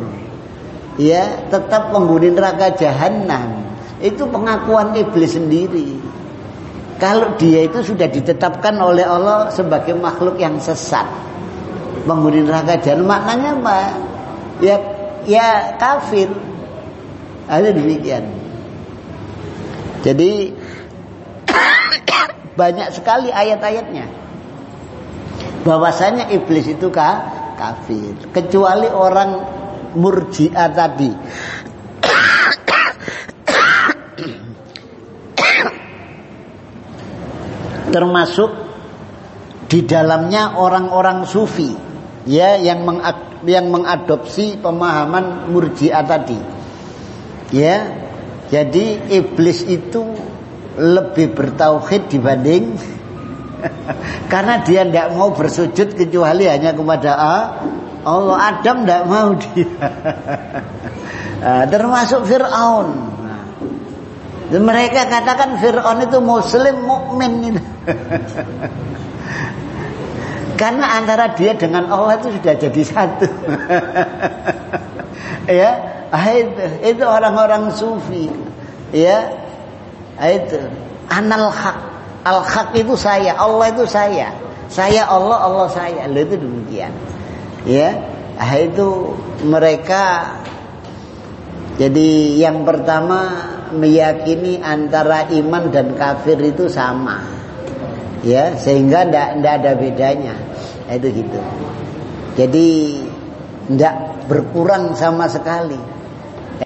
Ya tetap penghuni neraka jahanam. Itu pengakuan iblis sendiri. Kalau dia itu sudah ditetapkan oleh Allah sebagai makhluk yang sesat penghuni neraka jahanam. Maknanya apa? Ya ya kafir. Ada demikian. Jadi banyak sekali ayat-ayatnya bahwasanya iblis itu kah kafir kecuali orang murjiah tadi. Termasuk di dalamnya orang-orang sufi ya yang mengad, yang mengadopsi pemahaman murjiah tadi. Ya. Jadi iblis itu lebih bertauhid dibanding karena dia tidak mau bersujud kecuali hanya kepada Allah Adam tidak mau dia. nah, termasuk Fir'aun. Nah, mereka katakan Fir'aun itu Muslim mukmin. Karena antara dia dengan Allah itu sudah jadi satu. ya, ah, itu orang-orang sufi. Ya, ah, itu. Anal hak. Al hak itu saya, Allah itu saya. Saya Allah, Allah saya. Lalu itu demikian. Ya. Ah, itu mereka jadi yang pertama meyakini antara iman dan kafir itu sama. Ya sehingga ndak ndak ada bedanya. Itu gitu. Jadi ndak berkurang sama sekali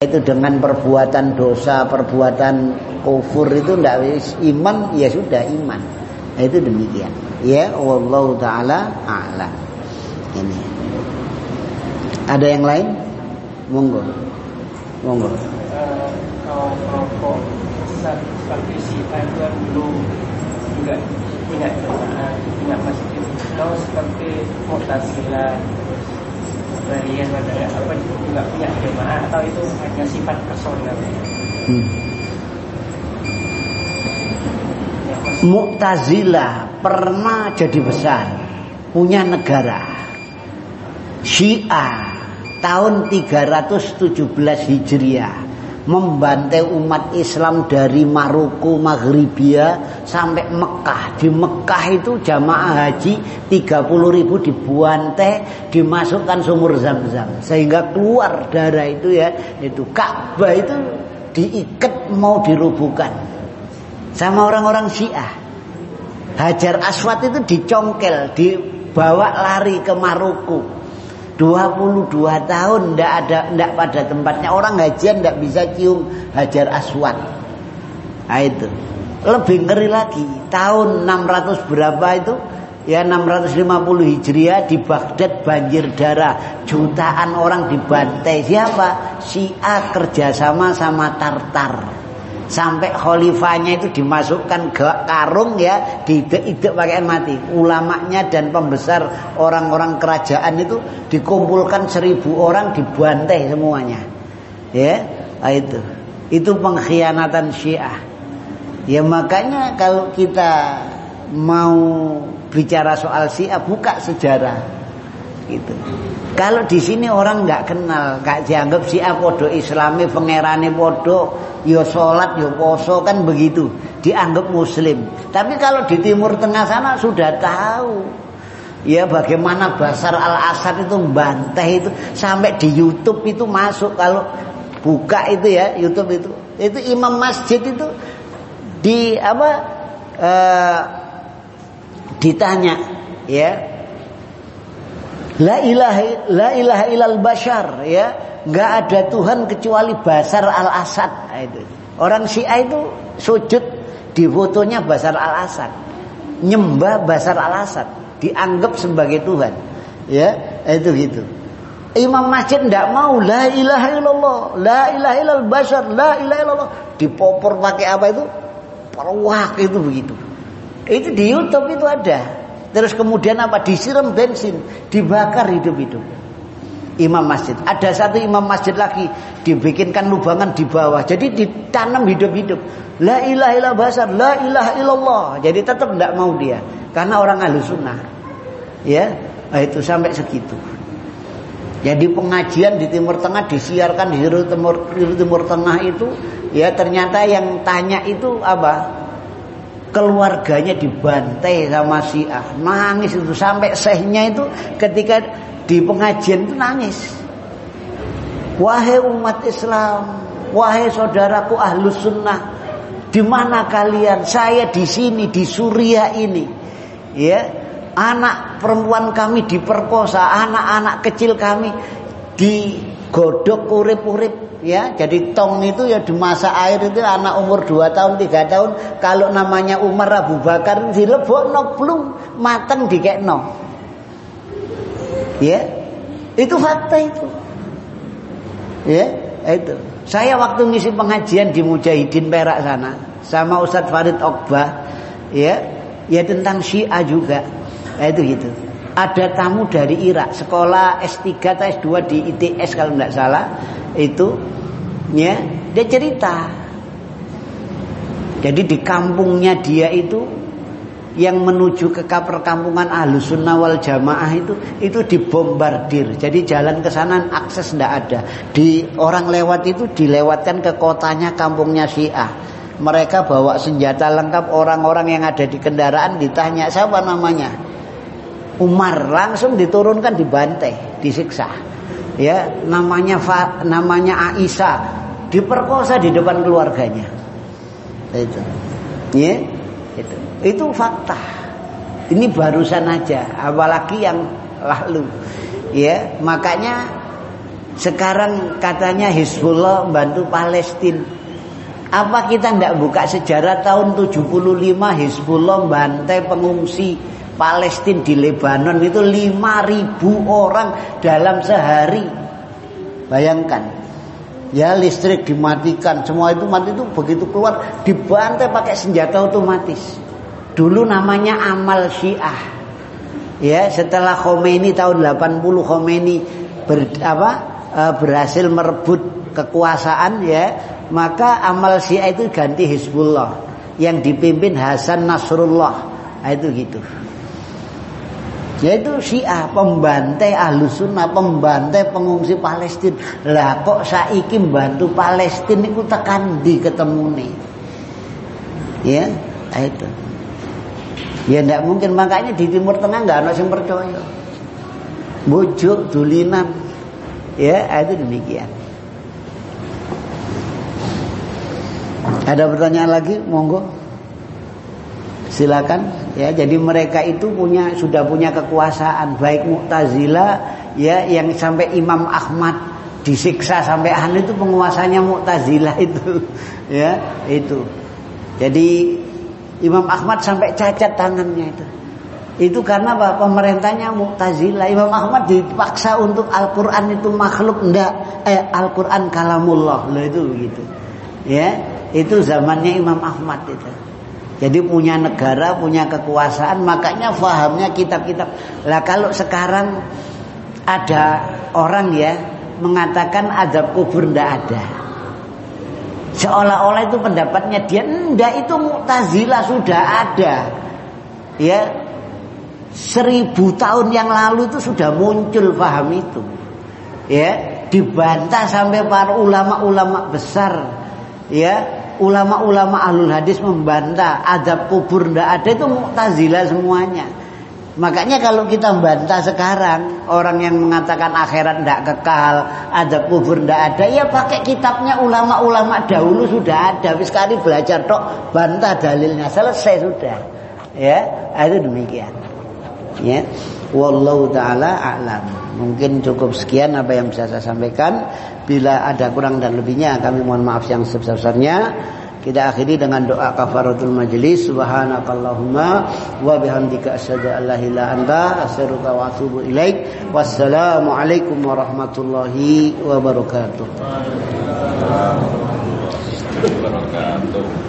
itu dengan perbuatan dosa perbuatan kufur itu ndak iman ya sudah iman itu demikian ya wallahu taala a'lam ini ada yang lain? Monggo. Monggo. Uh, kalau kelompok seperti si Tuhan dulu juga punya punya masjid. Kalau seperti Mu'tazilah, Barian apa juga punya jemaah atau itu hanya sifat personal? Hmm. Mu'tazilah pernah jadi besar, punya negara. Syiah tahun 317 Hijriah membantai umat Islam dari Maroko, Maghribia sampai Mekah. Di Mekah itu jamaah haji 30 ribu dibuantai, dimasukkan sumur zam-zam. Sehingga keluar darah itu ya, itu Ka'bah itu diikat mau dirubuhkan. Sama orang-orang Syiah. Hajar Aswad itu dicongkel, dibawa lari ke Maroko 22 tahun ndak ada ndak pada tempatnya orang hajian ndak bisa cium hajar aswad. Nah itu. Lebih ngeri lagi, tahun 600 berapa itu? Ya 650 Hijriah di Baghdad banjir darah, jutaan orang dibantai. Siapa? Syiah kerjasama sama Tartar sampai khalifahnya itu dimasukkan ke karung ya diidek-idek pakai mati ulamanya dan pembesar orang-orang kerajaan itu dikumpulkan seribu orang dibantai semuanya ya itu itu pengkhianatan syiah ya makanya kalau kita mau bicara soal syiah buka sejarah. Gitu. Kalau di sini orang nggak kenal, nggak dianggap si podo Islami, pangerane podo, yo sholat, yo poso kan begitu, dianggap Muslim. Tapi kalau di Timur Tengah sana sudah tahu, ya bagaimana Basar al Asad itu bantai itu sampai di YouTube itu masuk. Kalau buka itu ya YouTube itu, itu imam masjid itu di apa? Uh, ditanya ya La ilaha la ilaha ilal bashar ya. Enggak ada Tuhan kecuali Basar al-Asad. Nah, itu. Orang Syiah itu sujud di fotonya Basar al-Asad. Nyembah Basar al-Asad, dianggap sebagai Tuhan. Ya, itu gitu. Imam masjid tidak mau la ilaha illallah, la ilaha illal bashar, la ilaha illallah. Dipopor pakai apa itu? Perwak itu begitu. Itu di YouTube itu ada. Terus kemudian apa? Disiram bensin, dibakar hidup-hidup. Imam masjid. Ada satu imam masjid lagi dibikinkan lubangan di bawah. Jadi ditanam hidup-hidup. La ilaha illallah basar, la ilaha illallah. Jadi tetap tidak mau dia karena orang ahlu sunnah. Ya, nah, itu sampai segitu. Jadi pengajian di Timur Tengah disiarkan di Timur, Timur Tengah itu ya ternyata yang tanya itu apa? keluarganya dibantai sama Syiah. Nangis itu sampai sehnya itu ketika di pengajian itu nangis. Wahai umat Islam, wahai saudaraku ahlus sunnah, di mana kalian? Saya di sini di Suriah ini, ya. Anak perempuan kami diperkosa, anak-anak kecil kami digodok urip-urip ya jadi tong itu ya dimasak air itu anak umur 2 tahun 3 tahun. Kalau namanya Umar Abu Bakar dilebokno belum mateng dikekno. Ya itu fakta itu. Ya itu. Saya waktu ngisi pengajian di Mujahidin Perak sana sama Ustadz Farid Okbah ya ya tentang Syiah juga. Ya, itu gitu. Ada tamu dari Irak sekolah S3 atau S2 di ITS kalau tidak salah itu ya dia cerita. Jadi di kampungnya dia itu yang menuju ke perkampungan ahlu sunnah wal jamaah itu itu dibombardir. Jadi jalan ke sana akses tidak ada. Di orang lewat itu dilewatkan ke kotanya kampungnya Syiah. Mereka bawa senjata lengkap orang-orang yang ada di kendaraan ditanya siapa namanya? Umar langsung diturunkan dibantai disiksa ya namanya Fa, namanya Aisyah diperkosa di depan keluarganya. Itu. Ya itu. Itu fakta ini barusan aja apalagi yang lalu. Ya makanya sekarang katanya Hizbullah bantu Palestina apa kita tidak buka sejarah tahun 75 Hizbullah bantai pengungsi Palestina di Lebanon itu 5000 orang dalam sehari. Bayangkan. Ya listrik dimatikan, semua itu mati itu begitu keluar dibantai pakai senjata otomatis. Dulu namanya amal Syiah. Ya, setelah Khomeini tahun 80 Khomeini ber, apa, e, berhasil merebut kekuasaan ya, maka amal Syiah itu ganti Hizbullah yang dipimpin Hasan Nasrullah. Nah, itu gitu. Yaitu Syiah pembantai ahlu sunnah Pembantai pengungsi Palestina Lah kok saiki bantu Palestina Itu tekan di ketemu nih Ya nah itu. Ya tidak mungkin. Makanya di Timur Tengah nggak ada yang percaya. Bujuk, dulinan. Ya nah itu demikian. Ada pertanyaan lagi? Monggo Silakan ya jadi mereka itu punya sudah punya kekuasaan baik Mu'tazilah ya yang sampai Imam Ahmad disiksa sampai anu itu penguasanya Mu'tazilah itu ya itu jadi Imam Ahmad sampai cacat tangannya itu itu karena apa? Pemerintahnya Mu'tazilah. Imam Ahmad dipaksa untuk Al-Qur'an itu makhluk enggak eh Al-Qur'an kalamullah. Loh itu begitu. Ya, itu zamannya Imam Ahmad itu. Jadi punya negara, punya kekuasaan, makanya fahamnya kitab-kitab. Lah kalau sekarang ada orang ya mengatakan azab kubur ndak ada. Seolah-olah itu pendapatnya dia enggak itu Mu'tazilah sudah ada. Ya, Seribu tahun yang lalu itu sudah muncul paham itu. Ya, dibantah sampai para ulama-ulama besar. Ya, ulama-ulama ahlul hadis membantah adab kubur ndak ada itu mu'tazilah semuanya. Makanya kalau kita bantah sekarang orang yang mengatakan akhirat tidak kekal, adab kubur tidak ada, ya pakai kitabnya ulama-ulama dahulu sudah ada. Sekali belajar tok bantah dalilnya selesai sudah. Ya, itu demikian. Ya. Wallahu taala a'lam. Mungkin cukup sekian apa yang bisa saya sampaikan. Bila ada kurang dan lebihnya kami mohon maaf yang sebesar-besarnya. Kita akhiri dengan doa kafaratul majlis. Subhanakallahumma wa bihamdika asyhadu an la ilaha anta astaghfiruka wa atubu ilaik. Wassalamualaikum warahmatullahi wabarakatuh. wabarakatuh.